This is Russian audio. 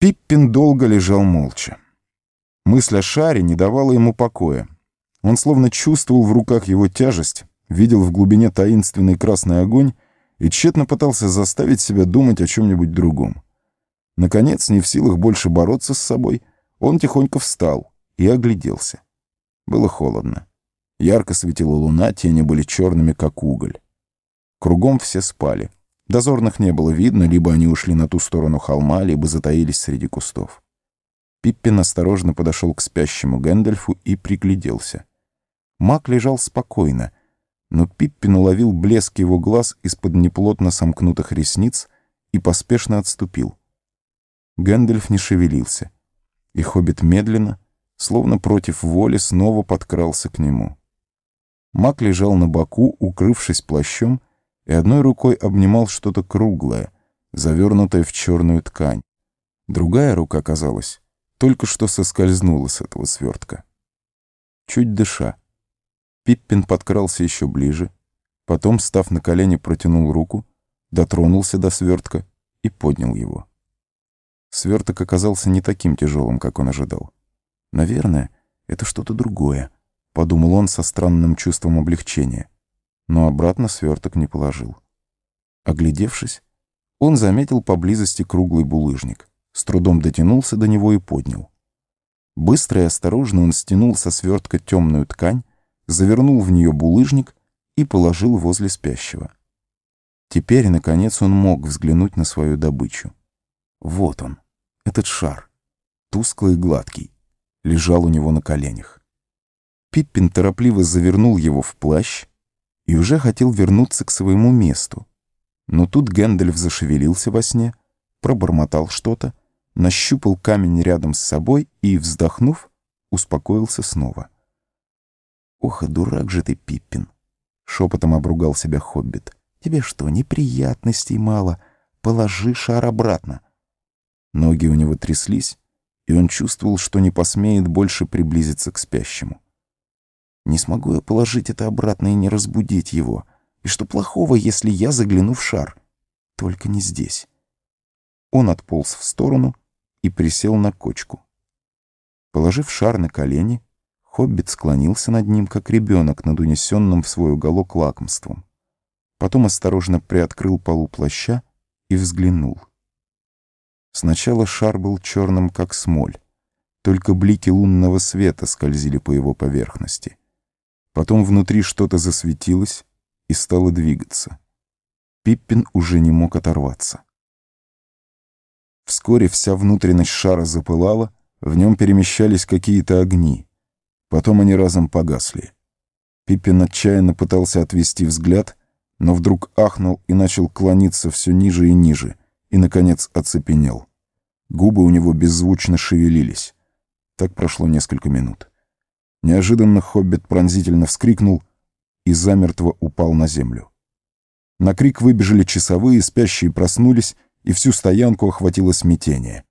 Пиппин долго лежал молча. Мысль о шаре не давала ему покоя. Он словно чувствовал в руках его тяжесть, видел в глубине таинственный красный огонь и тщетно пытался заставить себя думать о чем-нибудь другом. Наконец, не в силах больше бороться с собой, он тихонько встал и огляделся. Было холодно. Ярко светила луна, тени были черными, как уголь. Кругом все спали. Дозорных не было видно, либо они ушли на ту сторону холма, либо затаились среди кустов. Пиппин осторожно подошел к спящему Гэндальфу и пригляделся. Маг лежал спокойно, но Пиппин уловил блеск его глаз из-под неплотно сомкнутых ресниц и поспешно отступил. Гэндальф не шевелился, и хоббит медленно, словно против воли, снова подкрался к нему. Маг лежал на боку, укрывшись плащом, и одной рукой обнимал что-то круглое, завернутое в черную ткань. Другая рука, казалось, только что соскользнула с этого свертка. Чуть дыша, Пиппин подкрался еще ближе, потом, став на колени, протянул руку, дотронулся до свертка и поднял его. Сверток оказался не таким тяжелым, как он ожидал. «Наверное, это что-то другое», — подумал он со странным чувством облегчения но обратно сверток не положил. Оглядевшись, он заметил поблизости круглый булыжник, с трудом дотянулся до него и поднял. Быстро и осторожно он стянул со свертка темную ткань, завернул в нее булыжник и положил возле спящего. Теперь, наконец, он мог взглянуть на свою добычу. Вот он, этот шар, тусклый и гладкий, лежал у него на коленях. Пиппин торопливо завернул его в плащ, и уже хотел вернуться к своему месту. Но тут Гэндальф зашевелился во сне, пробормотал что-то, нащупал камень рядом с собой и, вздохнув, успокоился снова. «Ох, и дурак же ты, Пиппин!» — шепотом обругал себя Хоббит. «Тебе что, неприятностей мало? Положи шар обратно!» Ноги у него тряслись, и он чувствовал, что не посмеет больше приблизиться к спящему. Не смогу я положить это обратно и не разбудить его. И что плохого, если я загляну в шар? Только не здесь. Он отполз в сторону и присел на кочку. Положив шар на колени, Хоббит склонился над ним, как ребенок над унесенным в свой уголок лакомством. Потом осторожно приоткрыл полу плаща и взглянул. Сначала шар был черным, как смоль. Только блики лунного света скользили по его поверхности. Потом внутри что-то засветилось и стало двигаться. Пиппин уже не мог оторваться. Вскоре вся внутренность шара запылала, в нем перемещались какие-то огни. Потом они разом погасли. Пиппин отчаянно пытался отвести взгляд, но вдруг ахнул и начал клониться все ниже и ниже, и, наконец, оцепенел. Губы у него беззвучно шевелились. Так прошло несколько минут. Неожиданно хоббит пронзительно вскрикнул и замертво упал на землю. На крик выбежали часовые, спящие проснулись, и всю стоянку охватило смятение.